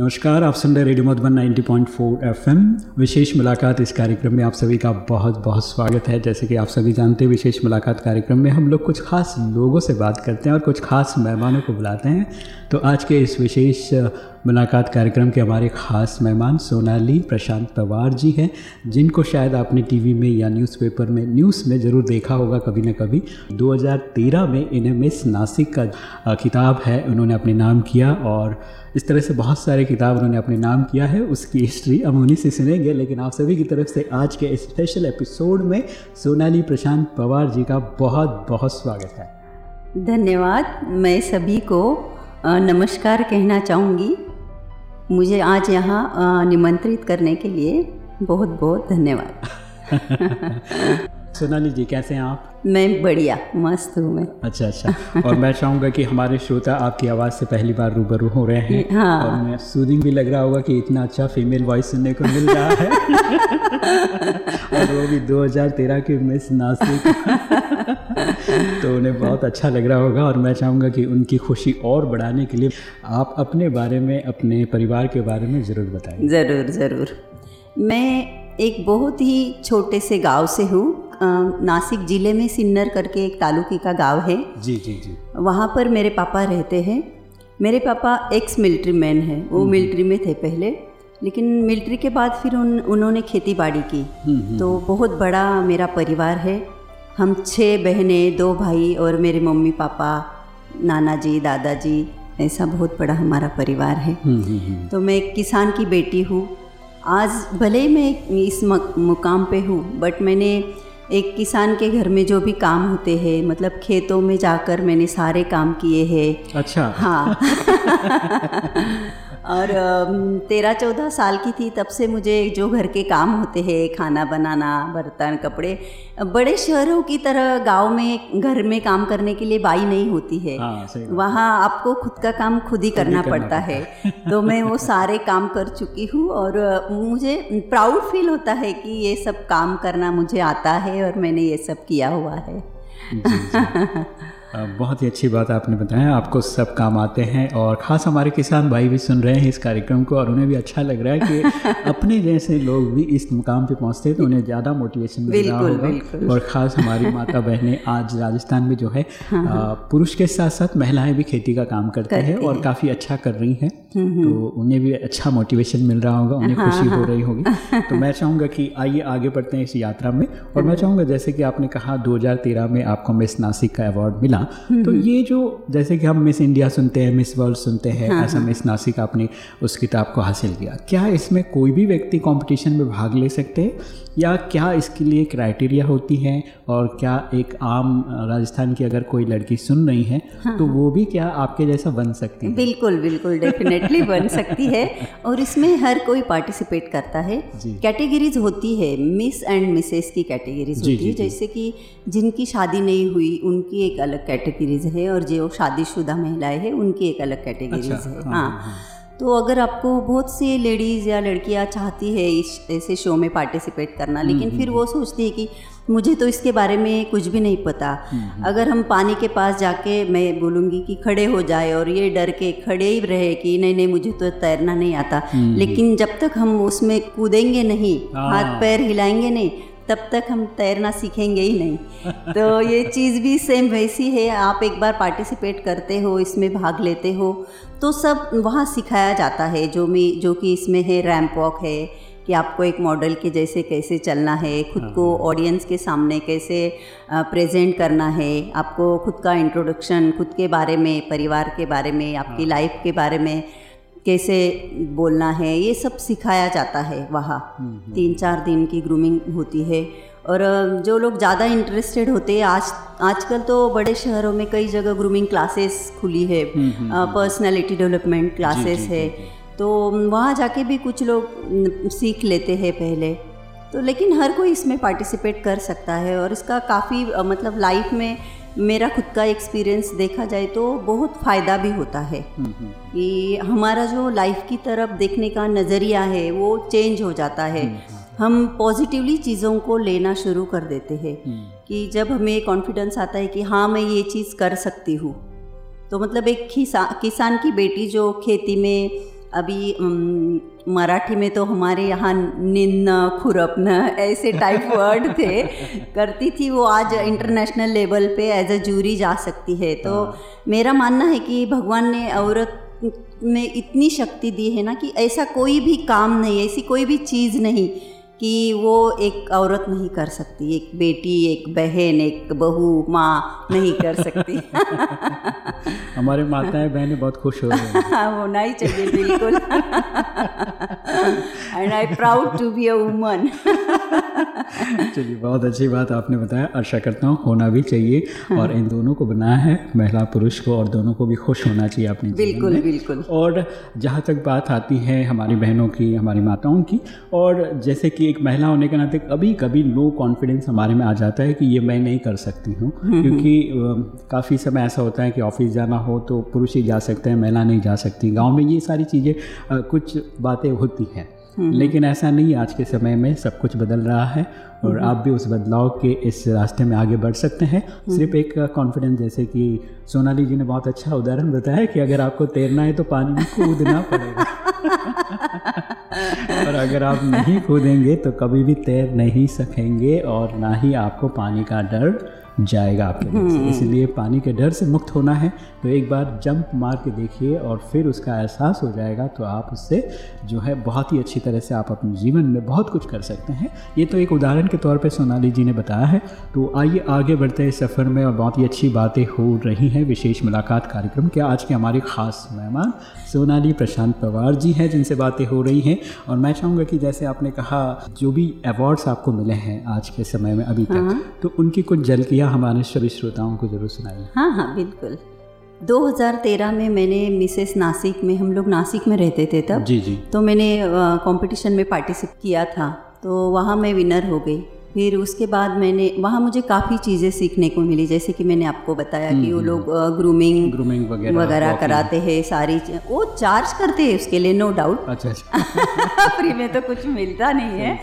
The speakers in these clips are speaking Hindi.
नमस्कार, आप सुन रहे रेडियो मधुबन 90.4 एफएम। विशेष मुलाकात इस कार्यक्रम में आप सभी का बहुत बहुत स्वागत है। जैसे कि आप सभी जानते हैं, विशेष मुलाकात कार्यक्रम में हम लोग कुछ खास लोगों से बात करते हैं और कुछ खास मेहमानों को बुलाते हैं। तो आज के इस विशेष मुलाकात कार्यक्रम के हमारे ख़ास मेहमान सोनाली, प्रशांत पवार जी हैं, जिनको शायद आपने टीवी में या न्यूज़पेपर में न्यूज़ में ज़रूर देखा होगा कभी ना कभी। 2013 में इन्हें मिस नासिक का किताब है, उन्होंने अपने नाम किया और इस तरह से बहुत सारे किताब उन्होंने अपने नाम किया है, उसकी हिस्ट्री हम उन्हीं से सुनेंगे, लेकिन आप सभी की तरफ़ से आज के स्पेशल एपिसोड में सोनाली, प्रशांत पवार जी का बहुत बहुत स्वागत है। धन्यवाद। मैं सभी को नमस्कार कहना चाहूँगी। मुझे आज यहाँ निमंत्रित करने के लिए बहुत बहुत धन्यवाद। सोनाली जी, कैसे हैं आप? मैं बढ़िया मस्त हूँ मैं। अच्छा अच्छा। और मैं चाहूँगा कि हमारे श्रोता आपकी आवाज़ से पहली बार रूबरू हो रहे हैं। हाँ। और मैं सूदिंग भी लग रहा होगा कि इतना अच्छा फीमेल वॉइस सुनने को मिल रहा है। और वो भी 2013 के मिस नासिक तो उन्हें बहुत अच्छा लग रहा होगा और मैं चाहूँगा कि उनकी खुशी और बढ़ाने के लिए आप अपने बारे में अपने परिवार के बारे में ज़रूर बताएँ ज़रूर ज़रूर। मैं एक बहुत ही छोटे से गाँव से हूँ। नासिक ज़िले में सिन्नर करके एक तालुकी का गाँव है। जी जी जी। वहाँ पर मेरे पापा रहते हैं। मेरे पापा एक्स मिलिट्री मैन है। वो मिलिट्री हम्म, हम्म। में थे पहले। लेकिन मिलिट्री के बाद फिर उन उन्होंने खेती बाड़ी की। हम्म, तो बहुत बड़ा मेरा परिवार है। हम छः बहनें दो भाई और मेरे मम्मी पापा नाना जी दादाजी ऐसा बहुत बड़ा हमारा परिवार है। तो मैं एक किसान की बेटी हूँ। आज भले ही मैं इस मुकाम पे हूँ बट मैंने एक किसान के घर में जो भी काम होते हैं मतलब खेतों में जाकर मैंने सारे काम किए हैं। अच्छा। हाँ। और तेरह चौदह साल की थी तब से मुझे जो घर के काम होते हैं खाना बनाना बर्तन कपड़े बड़े शहरों की तरह गाँव में घर में काम करने के लिए बाई नहीं होती है। हाँ, वहाँ आपको खुद का काम खुद ही करना, करना पड़ता है। तो मैं वो सारे काम कर चुकी हूँ और मुझे प्राउड फील होता है कि ये सब काम करना मुझे आता है और मैंने ये सब किया हुआ है। जी, जी। बहुत ही अच्छी बात आपने बताया आपको सब काम आते हैं और ख़ास हमारे किसान भाई भी सुन रहे हैं इस कार्यक्रम को और उन्हें भी अच्छा लग रहा है कि अपने जैसे लोग भी इस मुकाम पे पहुँचते हैं तो उन्हें ज़्यादा मोटिवेशन मिल रहा होगा और ख़ास हमारी माता बहनें आज राजस्थान में जो है हाँ, हाँ। पुरुष के साथ साथ महिलाएँ भी खेती का काम करते हैं और काफ़ी अच्छा कर रही हैं। तो उन्हें भी अच्छा मोटिवेशन मिल रहा होगा उन्हें हाँ, खुशी हो रही होगी। तो मैं चाहूँगा कि आइए आगे बढ़ते हैं इस यात्रा में। और मैं चाहूँगा जैसे कि आपने कहा दो हज़ार तेरह में आपको मिस नासिक का अवार्ड मिला। मिला तो ये जो जैसे कि हम मिस इंडिया सुनते हैं मिस वर्ल्ड सुनते हैं हाँ, ऐसा हाँ। मिस नासिक आपने उस किताब को हासिल किया। क्या इसमें कोई भी व्यक्ति कॉम्पिटिशन में भाग ले सकते हैं? या क्या इसके लिए क्राइटेरिया होती है? और क्या एक आम राजस्थान की अगर कोई लड़की सुन रही है हाँ, तो वो भी क्या आपके जैसा बन सकती है? बिल्कुल बिल्कुल डेफिनेटली बन सकती है। और इसमें हर कोई पार्टिसिपेट करता है। कैटेगरीज होती है मिस एंड मिसेस की कैटेगरीज होती है। जैसे कि जिनकी शादी नहीं हुई उनकी एक अलग कैटेगरीज है और जो शादीशुदा महिलाएँ हैं उनकी एक अलग कैटेगरीज अच्छा, है हाँ, हाँ, हाँ। तो अगर आपको बहुत सी लेडीज़ या लड़कियाँ चाहती है इस ऐसे शो में पार्टिसिपेट करना लेकिन हम्म, फिर हम्म, वो हम्म। सोचती है कि मुझे तो इसके बारे में कुछ भी नहीं पता अगर हम पानी के पास जाके मैं बोलूँगी कि खड़े हो जाए और ये डर के खड़े ही रहे कि नहीं नहीं मुझे तो तैरना नहीं आता लेकिन जब तक हम उसमें कूदेंगे नहीं हाँ। हाथ पैर हिलाएँगे नहीं तब तक हम तैरना सीखेंगे ही नहीं तो ये चीज़ भी सेम वैसी है आप एक बार पार्टिसिपेट करते हो इसमें भाग लेते हो तो सब वहाँ सिखाया जाता है जो मी जो कि इसमें है रैम्प वॉक है कि आपको एक मॉडल के जैसे कैसे चलना है खुद को ऑडियंस हाँ। के सामने कैसे प्रेजेंट करना है आपको खुद का इंट्रोडक्शन खुद के बारे में परिवार के बारे में आपकी लाइफ हाँ। के बारे में कैसे बोलना है ये सब सिखाया जाता है वहाँ। हम्म, हम्म। तीन चार दिन की ग्रूमिंग होती है। और जो लोग ज़्यादा इंटरेस्टेड होते हैं आज आजकल तो बड़े शहरों में कई जगह ग्रूमिंग क्लासेस खुली है। पर्सनालिटी डेवलपमेंट क्लासेस है। तो वहाँ जाके भी कुछ लोग सीख लेते हैं पहले। तो लेकिन हर कोई इसमें पार्टिसिपेट कर सकता है। और इसका काफ़ी मतलब लाइफ में मेरा खुद का एक्सपीरियंस देखा जाए तो बहुत फ़ायदा भी होता है। कि हमारा जो लाइफ की तरफ़ देखने का नज़रिया है वो चेंज हो जाता है। हम पॉजिटिवली चीज़ों को लेना शुरू कर देते हैं कि जब हमें कॉन्फिडेंस आता है कि हाँ मैं ये चीज़ कर सकती हूँ। तो मतलब एक किसान की बेटी जो खेती में अभी मराठी में तो हमारे यहाँ निन्न खुरपन ऐसे टाइप वर्ड थे। करती थी वो आज इंटरनेशनल लेवल पे एज अ जूरी जा सकती है। तो हाँ। मेरा मानना है कि भगवान ने औरत में इतनी शक्ति दी है ना कि ऐसा कोई भी काम नहीं ऐसी कोई भी चीज़ नहीं। कि वो एक औरत नहीं कर सकती एक बेटी एक बहन एक बहू माँ नहीं कर सकती। हमारे माताएँ बहनें बहुत खुश हो रही हैं। होना ही चाहिए बिल्कुल। And I proud to be a woman चलिए बहुत अच्छी बात आपने बताया। आशा करता हूँ होना भी चाहिए और इन दोनों को बनाया है महिला पुरुष को और दोनों को भी खुश होना चाहिए अपने बिल्कुल बिल्कुल। और जहाँ तक बात आती है हमारी बहनों की हमारी माताओं की और जैसे कि एक महिला होने के नाते कभी कभी लो कॉन्फिडेंस हमारे में आ जाता है कि ये मैं नहीं कर सकती हूँ। हम्म, क्योंकि हम्म। काफ़ी समय ऐसा होता है कि ऑफ़िस जाना हो तो पुरुष ही जा सकते हैं महिला नहीं जा सकती। गाँव में ये सारी चीज़ें कुछ बातें होती हैं। हम्म, लेकिन ऐसा नहीं आज के समय में सब कुछ बदल रहा है और आप भी उस बदलाव के इस रास्ते में आगे बढ़ सकते हैं। सिर्फ़ एक कॉन्फिडेंस जैसे कि सोनाली जी ने बहुत अच्छा उदाहरण बताया कि अगर आपको तैरना है तो पानी में कूदना पड़ेगा। और अगर आप नहीं कूदेंगे तो कभी भी तैर नहीं सकेंगे और ना ही आपको पानी का डर जाएगा आपके लिए। हम्म। इसलिए पानी के डर से मुक्त होना है। तो एक बार जंप मार के देखिए और फिर उसका एहसास हो जाएगा। तो आप उससे जो है बहुत ही अच्छी तरह से आप अपने जीवन में बहुत कुछ कर सकते हैं। ये तो एक उदाहरण के तौर पर सोनाली जी ने बताया है। तो आइए आगे बढ़ते हैं सफ़र में और बहुत ही अच्छी बातें हो रही हैं। विशेष मुलाकात कार्यक्रम के आज के हमारे ख़ास मेहमान सोनाली प्रशांत पवार जी हैं जिनसे बातें हो रही हैं। और मैं चाहूँगा कि जैसे आपने कहा जो भी अवार्ड्स आपको मिले हैं आज के समय में अभी तक हाँ। तो उनकी कुछ झलकियाँ हमारे सभी श्रोताओं को ज़रूर सुनाइए। हाँ हाँ बिल्कुल। 2013 में मैंने मिसेस नासिक में हम लोग नासिक में रहते थे तब। जी जी। तो मैंने कंपटीशन में पार्टिसिपेट किया था। तो वहाँ मैं विनर हो गई। फिर उसके बाद मैंने वहाँ मुझे काफ़ी चीज़ें सीखने को मिली जैसे कि मैंने आपको बताया कि वो हम्म, लोग ग्रूमिंग ग्रूमिंग वगैरह वगैरह कराते हैं सारी वो चार्ज करते हैं उसके लिए नो डाउट अच्छा अच्छा। फ्री में तो कुछ मिलता नहीं है।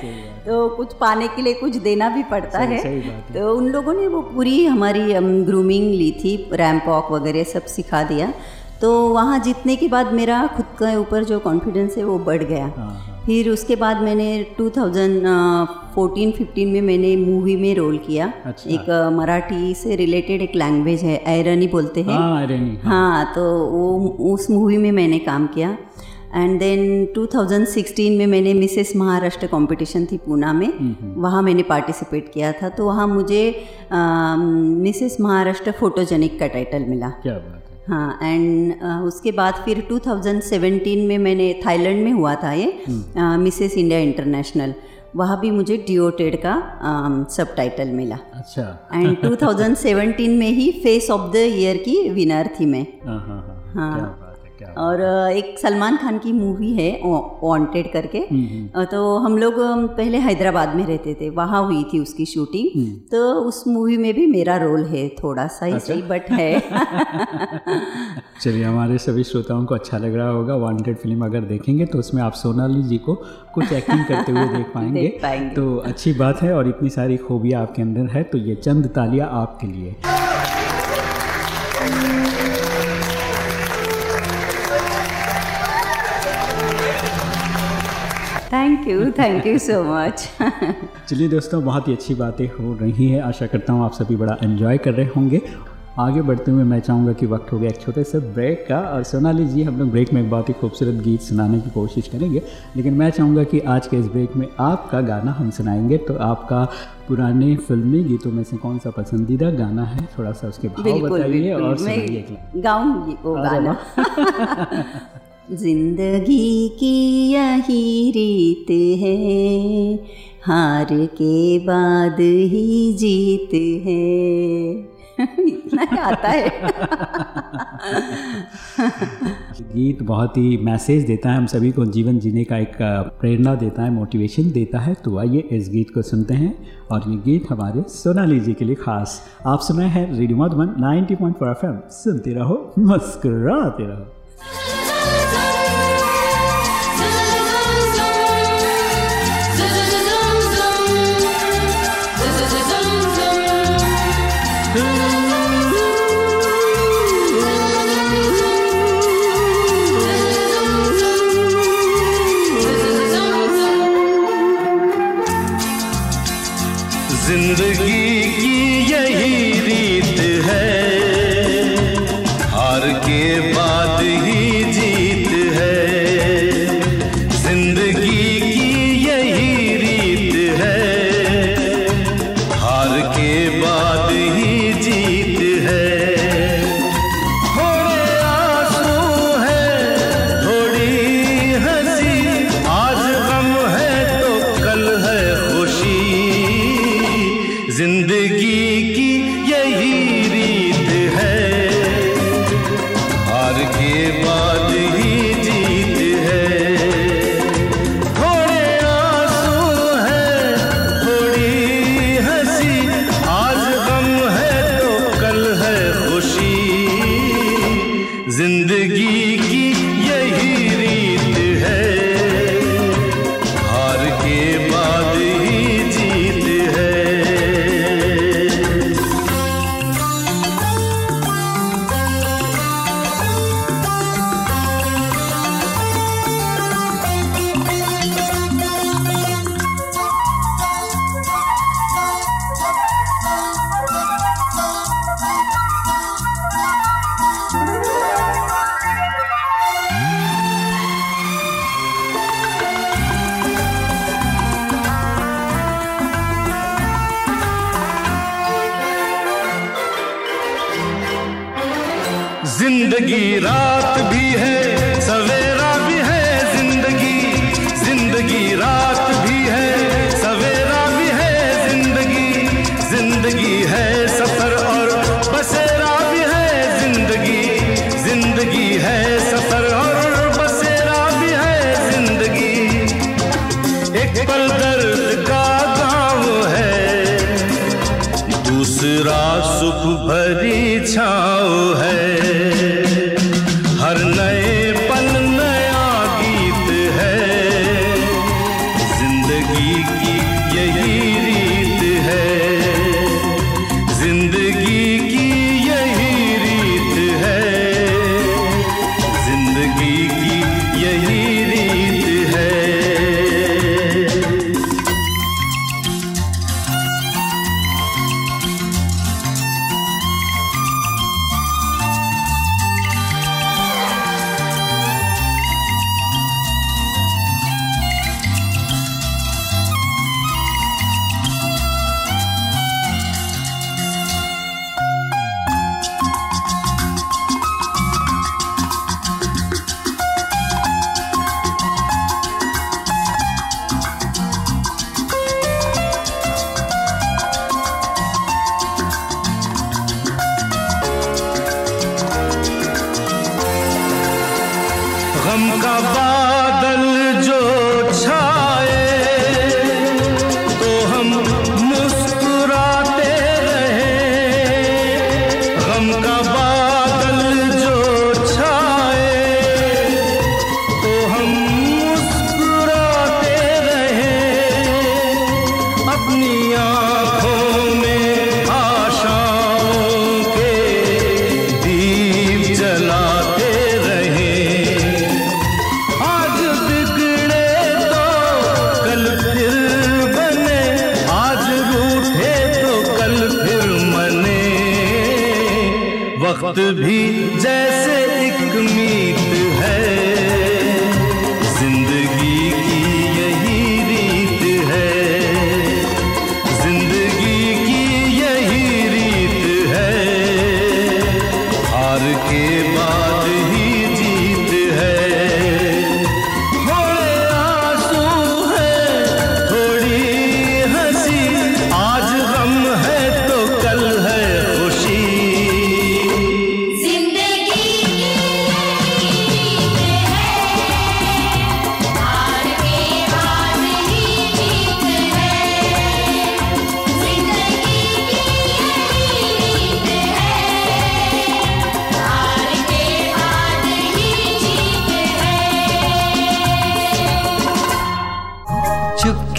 तो कुछ पाने के लिए कुछ देना भी पड़ता है। तो उन लोगों ने वो पूरी हमारी ग्रूमिंग ली थी रैम्प वॉक वगैरह सब सिखा दिया। तो वहाँ जीतने के बाद मेरा खुद के ऊपर जो कॉन्फिडेंस है वो बढ़ गया। हाँ, हाँ। फिर उसके बाद मैंने 2014-15 में मैंने मूवी में रोल किया। अच्छा। एक मराठी से रिलेटेड एक लैंग्वेज है आयरनी बोलते हैं। हाँ, हाँ।, हाँ तो वो उस मूवी में मैंने काम किया। एंड देन 2016 में मैंने मिसेस महाराष्ट्र कंपटीशन थी पूना में। हम्म, हम्म। वहाँ मैंने पार्टिसिपेट किया था। तो वहाँ मुझे मिसेस महाराष्ट्र फोटोजेनिक का टाइटल मिला। क्या बात हाँ एंड uh, उसके बाद फिर 2017 में मैंने थाईलैंड में हुआ था ये मिसेस इंडिया इंटरनेशनल। वहाँ भी मुझे डिओटेड का सब टाइटल मिला। अच्छा। एंड 2017 में ही फेस ऑफ़ द ईयर की विनर थी मैं। हाँ, हाँ, हाँ।, हाँ। और एक सलमान खान की मूवी है वांटेड करके हम्म, हम्म। तो हम लोग पहले हैदराबाद में रहते थे वहाँ हुई थी उसकी शूटिंग हम्म। तो उस मूवी में भी मेरा रोल है थोड़ा सा ही अच्छा? सही बट है चलिए हमारे सभी श्रोताओं को अच्छा लग रहा होगा वांटेड फ़िल्म अगर देखेंगे तो उसमें आप सोनाली जी को कुछ एक्टिंग करते हुए देख पाएँगे, देख पाएँगे तो अच्छी बात है और इतनी सारी खूबियाँ आपके अंदर है तो ये चंद तालियाँ आपके लिए thank you thank you so much चलिए दोस्तों बहुत ही अच्छी बातें हो रही हैं। आशा करता हूँ आप सभी बड़ा एंजॉय कर रहे होंगे। आगे बढ़ते हुए मैं चाहूँगा कि वक्त हो गया एक छोटे से ब्रेक का। और सोनाली जी हम लोग ब्रेक में एक बहुत ही खूबसूरत गीत सुनाने की कोशिश करेंगे। लेकिन मैं चाहूँगा कि आज के इस ब्रेक में आपका गाना हम सुनाएँगे। तो आपका पुराने फिल्मी गीतों में से कौन सा पसंदीदा गाना है? थोड़ा सा उसके भाव बताइए और सुनाइए गाऊँगी वो गाना। ज़िंदगी की यही रीत है। हार के बाद ही जीत है। इतना आता है। गीत बहुत ही मैसेज देता है, हम सभी को जीवन जीने का एक प्रेरणा देता है, मोटिवेशन देता है। तो आइए इस गीत को सुनते हैं और ये गीत हमारे सोनाली जी के लिए खास। आप सुना है रेडियो मधुबन 90.4 एफएम सुनते रहो, मुस्कुराते रहो।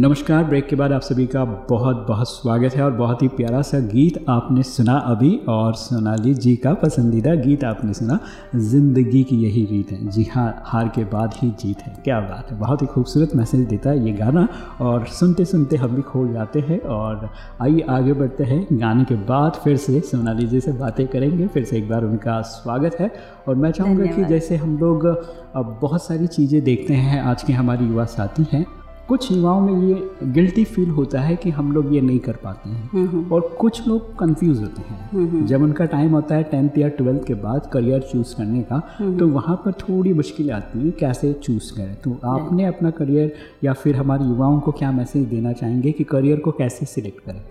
नमस्कार ब्रेक के बाद आप सभी का बहुत बहुत स्वागत है और बहुत ही प्यारा सा गीत आपने सुना अभी और सोनाली जी का पसंदीदा गीत आपने सुना ज़िंदगी की यही रीत है। जी हाँ हार के बाद ही जीत है। क्या बात है बहुत ही खूबसूरत मैसेज देता है ये गाना और सुनते सुनते हम भी खो जाते हैं और आइए आगे बढ़ते हैं। गाने के बाद फिर से सोनाली जी से बातें करेंगे फिर से एक बार उनका स्वागत है और मैं चाहूँगा कि जैसे हम लोग बहुत सारी चीज़ें देखते हैं आज के हमारे युवा साथी हैं कुछ युवाओं में ये गिल्टी फील होता है कि हम लोग ये नहीं कर पाते हैं। और कुछ लोग कंफ्यूज होते हैं। जब उनका टाइम होता है टेंथ या ट्वेल्थ के बाद करियर चूज़ करने का तो वहाँ पर थोड़ी मुश्किलें आती हैं कैसे चूज़ करें। तो आपने अपना करियर या फिर हमारे युवाओं को क्या मैसेज देना चाहेंगे कि करियर को कैसे सिलेक्ट करें?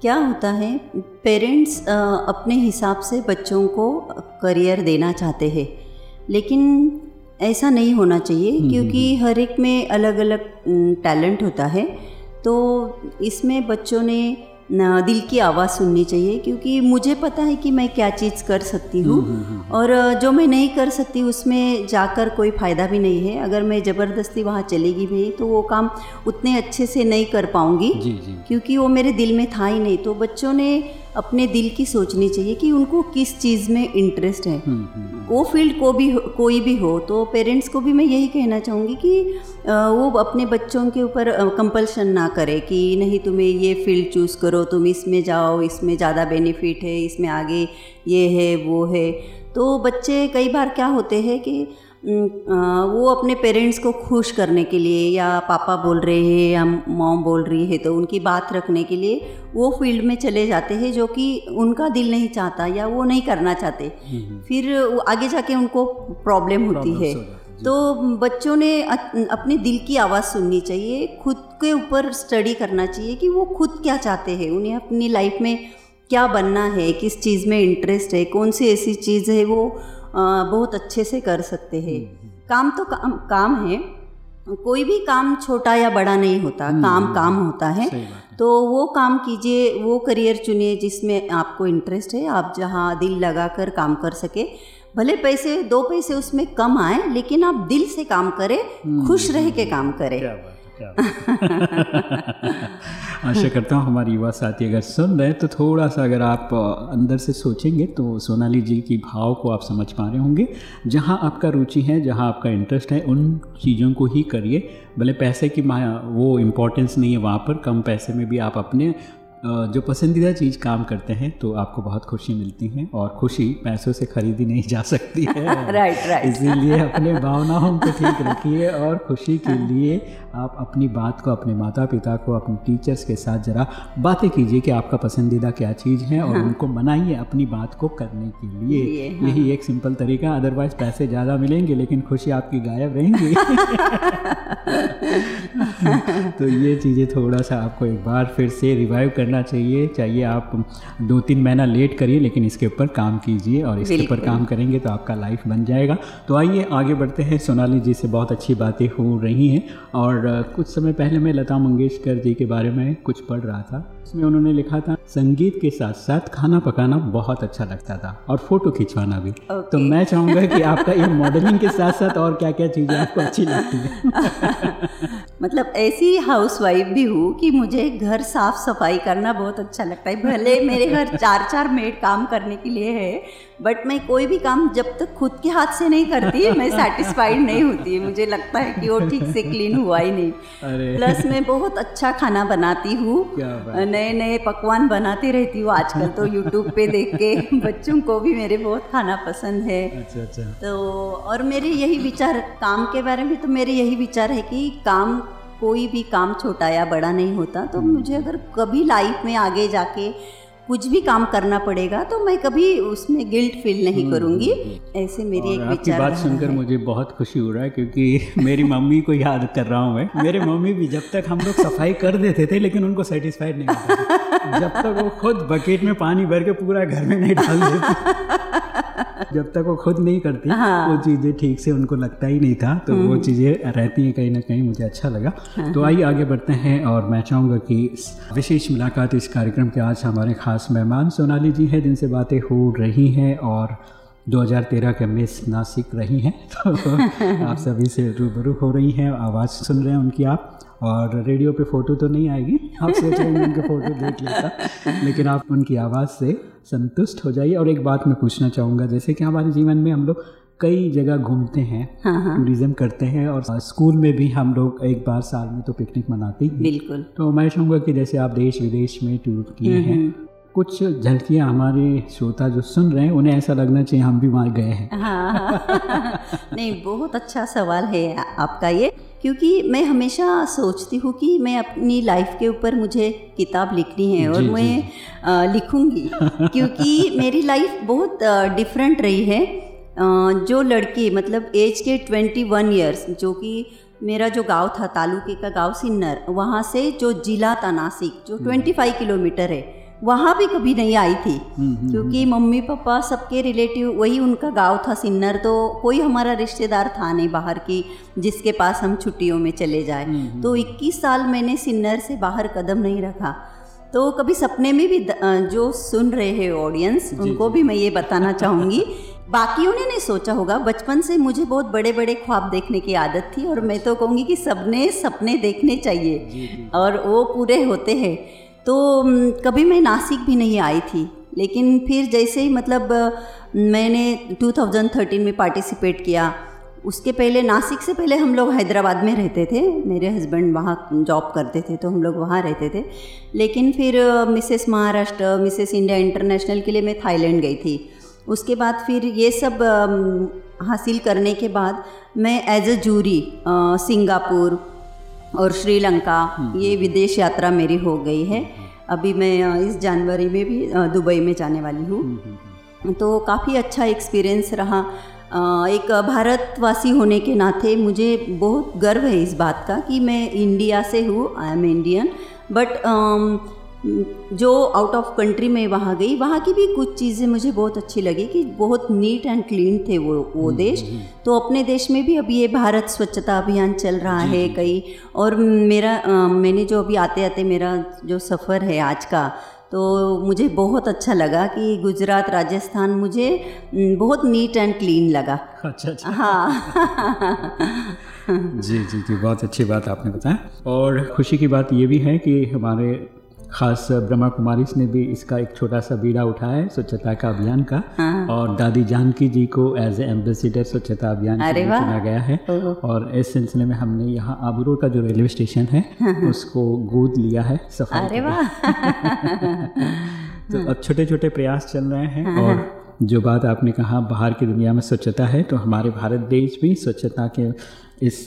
क्या होता है पेरेंट्स अपने हिसाब से बच्चों को करियर देना चाहते हैं। लेकिन ऐसा नहीं होना चाहिए हम्म, क्योंकि हम्म, हम्म। हर एक में अलग अलग टैलेंट होता है। तो इसमें बच्चों ने दिल की आवाज़ सुननी चाहिए क्योंकि मुझे पता है कि मैं क्या चीज़ कर सकती हूँ और जो मैं नहीं कर सकती उसमें जाकर कोई फ़ायदा भी नहीं है। अगर मैं ज़बरदस्ती वहाँ चलेगी भी तो वो काम उतने अच्छे से नहीं कर पाऊँगी क्योंकि वो मेरे दिल में था ही नहीं। तो बच्चों ने अपने दिल की सोचनी चाहिए कि उनको किस चीज़ में इंटरेस्ट है हम्म, हम्म। वो फ़ील्ड को भी कोई भी हो तो पेरेंट्स को भी मैं यही कहना चाहूँगी कि वो अपने बच्चों के ऊपर कंपल्शन ना करे कि नहीं तुम्हें ये फ़ील्ड चूज़ करो तुम इसमें जाओ इसमें ज़्यादा बेनिफिट है इसमें आगे ये है वो है तो बच्चे कई बार क्या होते हैं कि वो अपने पेरेंट्स को खुश करने के लिए या पापा बोल रहे हैं या मॉम बोल रही है तो उनकी बात रखने के लिए वो फ़ील्ड में चले जाते हैं जो कि उनका दिल नहीं चाहता या वो नहीं करना चाहते। फिर आगे जाके उनको प्रॉब्लम होती है। तो बच्चों ने अपने दिल की आवाज़ सुननी चाहिए खुद के ऊपर स्टडी करना चाहिए कि वो खुद क्या चाहते हैं उन्हें अपनी लाइफ में क्या बनना है किस चीज़ में इंटरेस्ट है कौन सी ऐसी चीज़ है वो बहुत अच्छे से कर सकते हैं। हम्म, हम्म। काम तो काम काम है। कोई भी काम छोटा या बड़ा नहीं होता हम्म, काम काम होता है। तो वो काम कीजिए वो करियर चुनिए जिसमें आपको इंटरेस्ट है आप जहाँ दिल लगा कर काम कर सके। भले पैसे दो पैसे उसमें कम आए लेकिन आप दिल से काम करें खुश रह के काम करें। आशा करता हूँ हमारे युवा साथी अगर सुन रहे हैं तो थोड़ा सा अगर आप अंदर से सोचेंगे तो सोनाली जी की भाव को आप समझ पा रहे होंगे। जहाँ आपका रुचि है, जहाँ आपका इंटरेस्ट है, उन चीज़ों को ही करिए। भले पैसे की वो इम्पोर्टेंस नहीं है वहाँ पर, कम पैसे में भी आप अपने जो पसंदीदा चीज़ काम करते हैं तो आपको बहुत खुशी मिलती है और खुशी पैसों से खरीदी नहीं जा सकती है। राइट राइट इसीलिए अपने भावनाओं को ठीक रखिए और खुशी के लिए आप अपनी बात को अपने माता पिता को अपने टीचर्स के साथ ज़रा बातें कीजिए कि आपका पसंदीदा क्या चीज़ है और हाँ। उनको मनाइए अपनी बात को करने के लिए। हाँ। यही एक सिंपल तरीका अदरवाइज़ पैसे ज़्यादा मिलेंगे लेकिन खुशी आपकी गायब रहेंगी। तो ये चीज़ें थोड़ा सा आपको एक बार फिर से रिवाइव करना करना चाहिए चाहिए आप दो तीन महीना लेट करिए लेकिन इसके ऊपर काम कीजिए और इसके ऊपर काम करेंगे तो आपका लाइफ बन जाएगा। तो आइए आगे बढ़ते हैं। सोनाली जी से बहुत अच्छी बातें हो रही हैं और कुछ समय पहले मैं लता मंगेशकर जी के बारे में कुछ पढ़ रहा था। उसमें उन्होंने लिखा था संगीत के साथ साथ खाना पकाना बहुत अच्छा लगता था और फ़ोटो खिंचवाना भी। okay. तो मैं चाहूँगा कि आपका ये मॉडलिंग के साथ साथ और क्या क्या चीज़ें आपको अच्छी लगती है? मतलब ऐसी हाउस वाइफ भी हूँ कि मुझे घर साफ़ सफ़ाई करना बहुत अच्छा लगता है। भले मेरे घर चार चार मेड काम करने के लिए है बट मैं कोई भी काम जब तक खुद के हाथ से नहीं करती मैं सेटिस्फाइड नहीं होती। मुझे लगता है कि वो ठीक से क्लीन हुआ ही नहीं। प्लस मैं बहुत अच्छा खाना बनाती हूँ। नए नए पकवान बनाती रहती हूँ आजकल तो यूट्यूब पे देख के। बच्चों को भी मेरे बहुत खाना पसंद है। अच्छा अच्छा। तो और मेरे यही विचार काम के बारे में तो मेरे यही विचार है कि काम कोई भी काम छोटा या बड़ा नहीं होता। तो हम्म। मुझे अगर कभी लाइफ में आगे जाके कुछ भी काम करना पड़ेगा तो मैं कभी उसमें गिल्ट फील नहीं हम्म, करूँगी। हम्म, ऐसे मेरी एक विचार बात सुनकर मुझे बहुत खुशी हो रहा है क्योंकि मेरी मम्मी को याद कर रहा हूँ मैं। मेरे मम्मी भी जब तक हम लोग सफ़ाई कर देते थे लेकिन उनको सेटिस्फाइड नहीं होता जब तक वो खुद बकेट में पानी भर के पूरा घर में नहीं डाल देते। जब तक वो खुद नहीं करती हाँ। वो चीज़ें ठीक से उनको लगता ही नहीं था तो वो चीज़ें रहती हैं कहीं ना कहीं मुझे अच्छा लगा। तो आइए आगे बढ़ते हैं और मैं चाहूँगा कि विशेष मुलाकात इस कार्यक्रम के आज हमारे खास मेहमान सोनाली जी हैं जिनसे बातें हो रही हैं और 2013 के मिस नासिक रही हैं। तो आप सभी से रूबरू हो रही हैं आवाज़ सुन रहे हैं उनकी आप। और रेडियो पे फ़ोटो तो नहीं आएगी। आप सोच रहे हैं उनके फ़ोटो देख लेता। लेकिन आप उनकी आवाज़ से संतुष्ट हो जाइए। और एक बात मैं पूछना चाहूँगा जैसे कि हमारे जीवन में हम लोग कई जगह घूमते हैं टूरिज़्म करते हैं और स्कूल में भी हम लोग एक बार साल में तो पिकनिक मनाते ही हैं। बिल्कुल। तो मैं चाहूँगा कि जैसे आप देश विदेश में टूर किए हैं कुछ झलकियाँ हमारे श्रोता जो सुन रहे हैं उन्हें ऐसा लगना चाहिए हम भी वहाँ गए हैं। हाँ। नहीं बहुत अच्छा सवाल है आपका ये। क्योंकि मैं हमेशा सोचती हूँ कि मैं अपनी लाइफ के ऊपर मुझे किताब लिखनी है और जी, मैं अ, लिखूँगी। क्योंकि मेरी लाइफ बहुत डिफरेंट रही है। जो लड़की मतलब एज के ट्वेंटी वन ईयर्स जो कि मेरा जो गाँव था तालुके का गाँव सिन्नर वहाँ से जो जिला था नासिक जो ट्वेंटी फाइव किलोमीटर है वहाँ भी कभी नहीं आई थी। क्योंकि मम्मी पापा सबके रिलेटिव वही उनका गाँव था सिन्नर तो कोई हमारा रिश्तेदार था नहीं बाहर की जिसके पास हम छुट्टियों में चले जाए। तो 21 साल मैंने सिन्नर से बाहर कदम नहीं रखा। तो कभी सपने में भी जो सुन रहे हैं ऑडियंस उनको भी मैं ये बताना चाहूँगी बाकियों ने नहीं सोचा होगा बचपन से मुझे बहुत बड़े बड़े ख्वाब देखने की आदत थी और मैं तो कहूँगी कि सबने सपने देखने चाहिए और वो पूरे होते हैं। तो कभी मैं नासिक भी नहीं आई थी, लेकिन फिर जैसे ही मतलब मैंने 2013 में पार्टिसिपेट किया, उसके पहले, नासिक से पहले हम लोग हैदराबाद में रहते थे, मेरे हस्बैंड वहाँ जॉब करते थे तो हम लोग वहाँ रहते थे, लेकिन फिर Mrs Maharashtra, Mrs India international के लिए मैं थाईलैंड गई थी। उसके बाद फिर ये सब हासिल करने के बाद मैं एज अ जूरी सिंगापुर और श्रीलंका ये विदेश यात्रा मेरी हो गई है। अभी मैं इस जनवरी में भी दुबई में जाने वाली हूँ। तो काफ़ी अच्छा एक्सपीरियंस रहा। एक भारतवासी होने के नाते मुझे बहुत गर्व है इस बात का कि मैं इंडिया से हूँ आई एम इंडियन बट जो आउट ऑफ़ कंट्री में वहाँ गई वहाँ की भी कुछ चीज़ें मुझे बहुत अच्छी लगी कि बहुत नीट एंड क्लीन थे वो वो देश। तो अपने देश में भी अभी ये भारत स्वच्छता अभियान चल रहा है कई और मेरा अ, मैंने जो अभी आते आते मेरा जो सफ़र है आज का तो मुझे बहुत अच्छा लगा कि गुजरात राजस्थान मुझे बहुत नीट एंड क्लीन लगा। अच्छा अच्छा। हाँ। जी जी जी बहुत अच्छी बात आपने बताया। और खुशी की बात ये भी है कि हमारे खास ब्रह्मा कुमारी ने भी इसका एक छोटा सा बीड़ा उठाया है स्वच्छता का अभियान का हाँ। और दादी जानकी जी को एज ए एम्बेसिडर स्वच्छता अभियान। चुना गया है और इस सिलसिले में हमने यहाँ आबूरोड का जो रेलवे स्टेशन है हाँ। उसको गोद लिया है सफ़ाई अरे वाह तो अब छोटे छोटे प्रयास चल रहे हैं और जो बात आपने कहा बाहर की दुनिया में स्वच्छता है तो हमारे भारत देश भी स्वच्छता के इस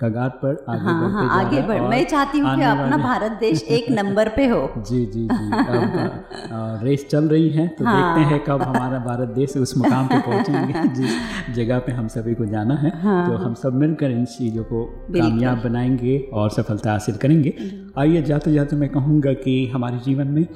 कगार पर आगे हाँ बढ़ते हाँ आगे बढ़ मैं चाहती हूँ कि अपना भारत देश एक नंबर पे हो। जी जी जी अब अ, रेस चल रही है तो हाँ। देखते हैं कब हमारा भारत देश उस मुकाम पे पहुँचेंगे जिस जगह पे हम सभी को जाना है। हाँ। तो हम सब मिलकर इन चीज़ों को कामयाब बनाएँगे और सफलता हासिल करेंगे। आइए जाते जाते मैं कहूँगा कि हमारे जीवन में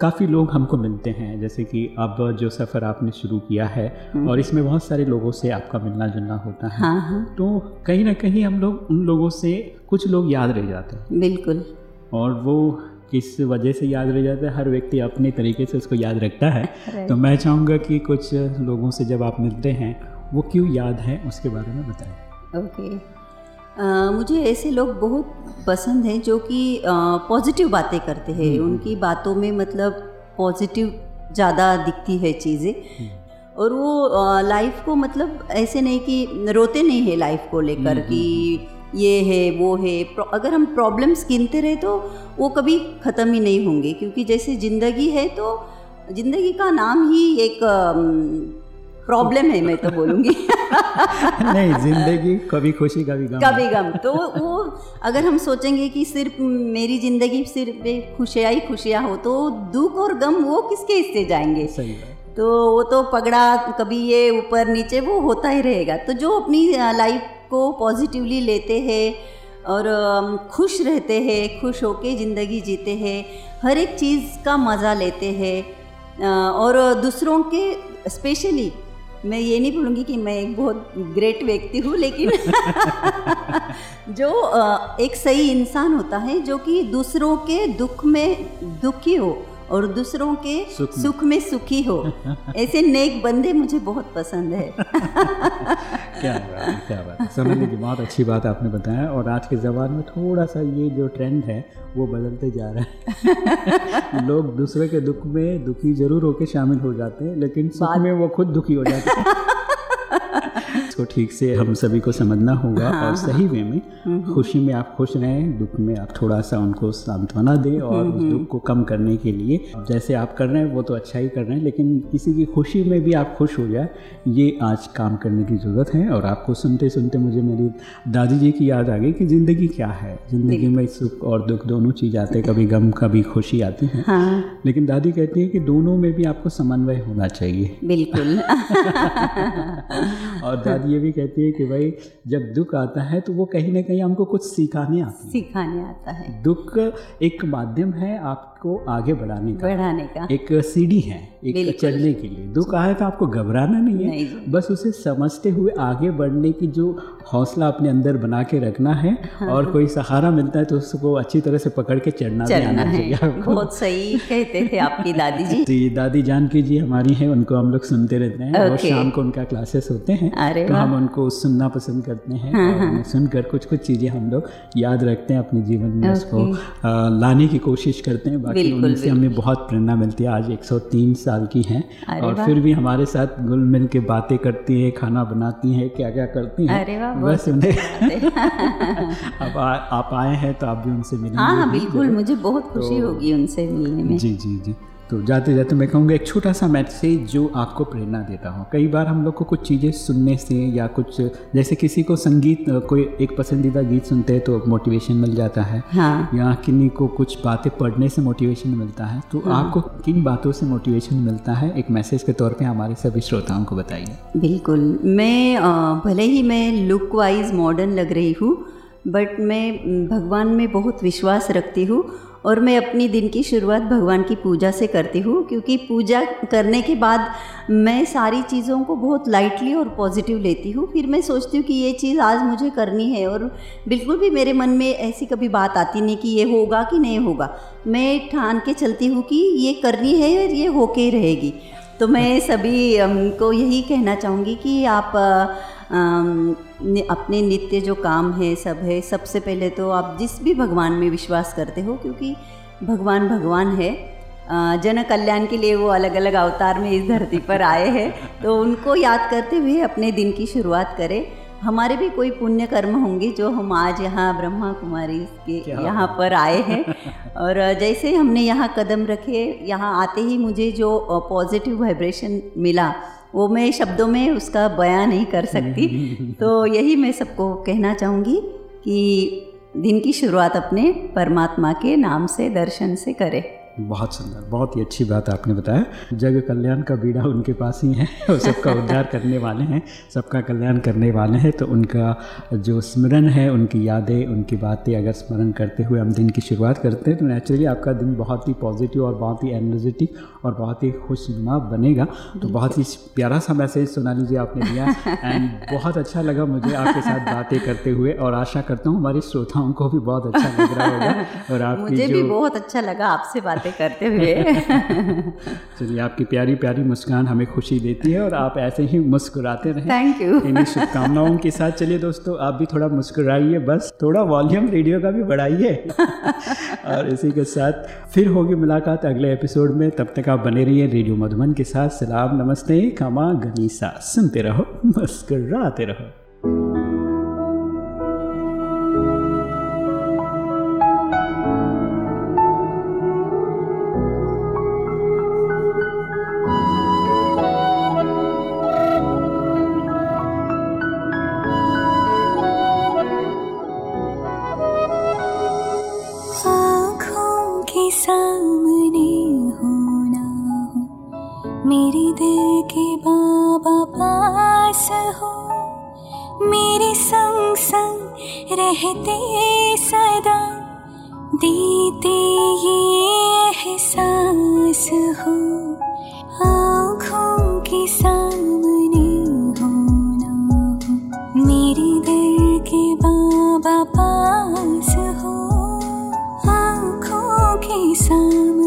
काफ़ी लोग हमको मिलते हैं जैसे कि अब जो सफ़र आपने शुरू किया है और इसमें बहुत सारे लोगों से आपका मिलना जुलना होता है। हाँ हाँ। तो कहीं ना कहीं हम लोग उन लोगों से कुछ लोग याद रह जाते हैं। बिल्कुल। और वो किस वजह से याद रह जाता है हर व्यक्ति अपने तरीके से उसको याद रखता है। तो मैं चाहूँगा कि कुछ लोगों से जब आप मिलते हैं वो क्यों याद है उसके बारे में बताएँ। ओके मुझे ऐसे लोग बहुत पसंद हैं जो कि पॉजिटिव बातें करते हैं। उनकी बातों में मतलब पॉजिटिव ज़्यादा दिखती है चीज़ें। और वो लाइफ को मतलब ऐसे नहीं कि रोते नहीं है लाइफ को लेकर कि ये है वो है। अगर हम प्रॉब्लम्स गिनते रहे तो वो कभी ख़त्म ही नहीं होंगे। क्योंकि जैसे ज़िंदगी है तो ज़िंदगी का नाम ही एक प्रॉब्लम है मैं तो बोलूँगी। नहीं ज़िंदगी कभी खुशी कभी गम। कभी गम। तो वो अगर हम सोचेंगे कि सिर्फ़ मेरी ज़िंदगी सिर्फ़ खुशियाँ ही खुशियाँ हो तो दुख और गम वो किसके हिस्से जाएँगे? सही है तो वो तो पगड़ा कभी ये ऊपर नीचे वो होता ही रहेगा। तो जो अपनी लाइफ को पॉजिटिवली लेते हैं और खुश रहते हैं खुश होके ज़िंदगी जीते हैं हर एक चीज़ का मज़ा लेते हैं और दूसरों के स्पेशली मैं ये नहीं बोलूँगी कि मैं एक बहुत ग्रेट व्यक्ति हूँ, लेकिन जो एक सही इंसान होता है, जो कि दूसरों के दुख में दुखी हो और दूसरों के सुख में, सुख में सुखी हो। ऐसे नेक बंदे मुझे बहुत पसंद है। क्या बात क्या बात समझने की बहुत अच्छी बात आपने बताया और आज के ज़माने में थोड़ा सा ये जो ट्रेंड है वो बदलते जा रहा है। लोग दूसरे के दुख में दुखी ज़रूर होकर शामिल हो जाते हैं लेकिन सुख में वो खुद दुखी हो जाते हैं। इसको ठीक से हम सभी को समझना होगा हाँ, और सही वे में हम्म, हम्म। खुशी में आप खुश रहें दुख में आप थोड़ा सा उनको सांत्वना दें और उस हम्म, दुख को कम करने के लिए। जैसे आप कर रहे हैं वो तो अच्छा ही कर रहे हैं लेकिन किसी की खुशी में भी आप खुश हो जाए ये आज काम करने की ज़रूरत है। और आपको सुनते सुनते मुझे मेरी दादी जी की याद आ गई कि ज़िंदगी क्या है। ज़िंदगी में सुख और दुख दोनों चीज़ आते कभी गम कभी खुशी आती है। हाँ। लेकिन दादी कहती है कि दोनों में भी आपको समन्वय होना चाहिए। बिल्कुल। और दादी ये भी कहती है कि भाई जब दुख आता है तो वो कहीं ना कहीं हमको कुछ सिखाने आता। है सिखाने आता है। दुख एक माध्यम है आप को आगे बढ़ाने का। बढ़ाने का। एक सीढ़ी है एक चढ़ने के लिए। दुख आए तो आपको घबराना नहीं है नहीं बस उसे समझते हुए आगे बढ़ने की जो हौसला अपने अंदर बना के रखना है हाँ। और कोई सहारा मिलता है तो उसको अच्छी तरह से पकड़ के चढ़ना भी आना चाहिए बहुत सही कहते थे आपकी दादी जी तो ये दादी जानकी जी हमारी है उनको हम लोग सुनते रहते हैं। और शाम को उनका क्लासेस होते हैं तो हम उनको सुनना पसंद करते हैं हाँ, हाँ। सुनकर कुछ कुछ चीज़ें हम लोग याद रखते हैं अपने जीवन में उसको लाने की कोशिश करते हैं। बाकी उनसे हमें बहुत प्रेरणा मिलती है। आज 103 साल की हैं और फिर भी हमारे साथ गुल मिल के बातें करती हैं खाना बनाती हैं क्या क्या करती हैं बस उन्हें अब आ, आप आए हैं तो आप भी उनसे मिलेंगे हाँ, हाँ बिल्कुल मुझे बहुत खुशी तो, होगी उनसे मिलने में। जी जी जी। तो जाते जाते मैं कहूँगा एक छोटा सा मैसेज जो आपको प्रेरणा देता हूँ। कई बार हम लोग को कुछ चीज़ें सुनने से या कुछ जैसे किसी को संगीत कोई एक पसंदीदा गीत सुनते हैं तो मोटिवेशन मिल जाता है। हाँ। या किन्हीं को कुछ बातें पढ़ने से मोटिवेशन मिलता है तो हाँ। आपको किन बातों से मोटिवेशन मिलता है? एक मैसेज के तौर पर हमारे सभी श्रोताओं को बताइए। बिल्कुल। मैं भले ही मैं लुक वाइज मॉडर्न लग रही हूँ बट मैं भगवान में बहुत विश्वास रखती हूँ और मैं अपनी दिन की शुरुआत भगवान की पूजा से करती हूँ, क्योंकि पूजा करने के बाद मैं सारी चीज़ों को बहुत लाइटली और पॉजिटिव लेती हूँ। फिर मैं सोचती हूँ कि ये चीज़ आज मुझे करनी है और बिल्कुल भी मेरे मन में ऐसी कभी बात आती नहीं कि ये होगा कि नहीं होगा। मैं ठान के चलती हूँ कि ये करनी है और ये होके ही रहेगी। तो मैं सभी को यही कहना चाहूँगी कि आप अपने नित्य जो काम है सब है सबसे पहले तो आप जिस भी भगवान में विश्वास करते हो क्योंकि भगवान भगवान है। जन कल्याण के लिए वो अलग अलग अवतार में इस धरती पर आए हैं तो उनको याद करते हुए अपने दिन की शुरुआत करें। हमारे भी कोई पुण्य कर्म होंगे जो हम आज यहाँ ब्रह्मा कुमारी के यहाँ पर आए हैं। और जैसे हमने यहाँ कदम रखे यहाँ आते ही मुझे जो पॉजिटिव वाइब्रेशन मिला वो मैं शब्दों में उसका बयां नहीं कर सकती। तो यही मैं सबको कहना चाहूँगी कि दिन की शुरुआत अपने परमात्मा के नाम से दर्शन से करें। बहुत सुंदर बहुत ही अच्छी बात आपने बताया। जग कल्याण का बीड़ा उनके पास ही है और सबका उद्धार करने वाले हैं सबका कल्याण करने वाले हैं तो उनका जो स्मरण है उनकी यादें उनकी बातें अगर स्मरण करते हुए हम दिन की शुरुआत करते हैं तो नेचुरली आपका दिन बहुत ही पॉजिटिव और बहुत ही एनर्जेटिक और बहुत ही खुशनुमा बनेगा। तो बहुत ही प्यारा सा मैसेज सुना लीजिए आपने दिया एंड बहुत अच्छा लगा मुझे आपके साथ बातें करते हुए और आशा करता हूँ हमारे श्रोताओं को भी बहुत अच्छा लग रहा होगा और आपकी मुझे भी बहुत अच्छा लगा आपसे बातें बातें करते हुए। चलिए आपकी प्यारी प्यारी मुस्कान हमें खुशी देती है और आप ऐसे ही मुस्कुराते रहें। थैंक यू इन्हीं शुभकामनाओं के साथ चलिए दोस्तों आप भी थोड़ा मुस्कुराइए बस थोड़ा वॉल्यूम रेडियो का भी बढ़ाइए। और इसी के साथ फिर होगी मुलाकात अगले एपिसोड में। तब तक आप बने रहिए रेडियो मधुबन के साथ। सलाम नमस्ते खमा गनीसा। सुनते रहो मुस्कुराते रहो। मेरे दिल के बाबा पास हो, मेरे संग संग रहते सदा, देते ये एहसास हो। आँखों के सामने होना हो, मेरे दिल के बाबा पास हो। आँखों के सामने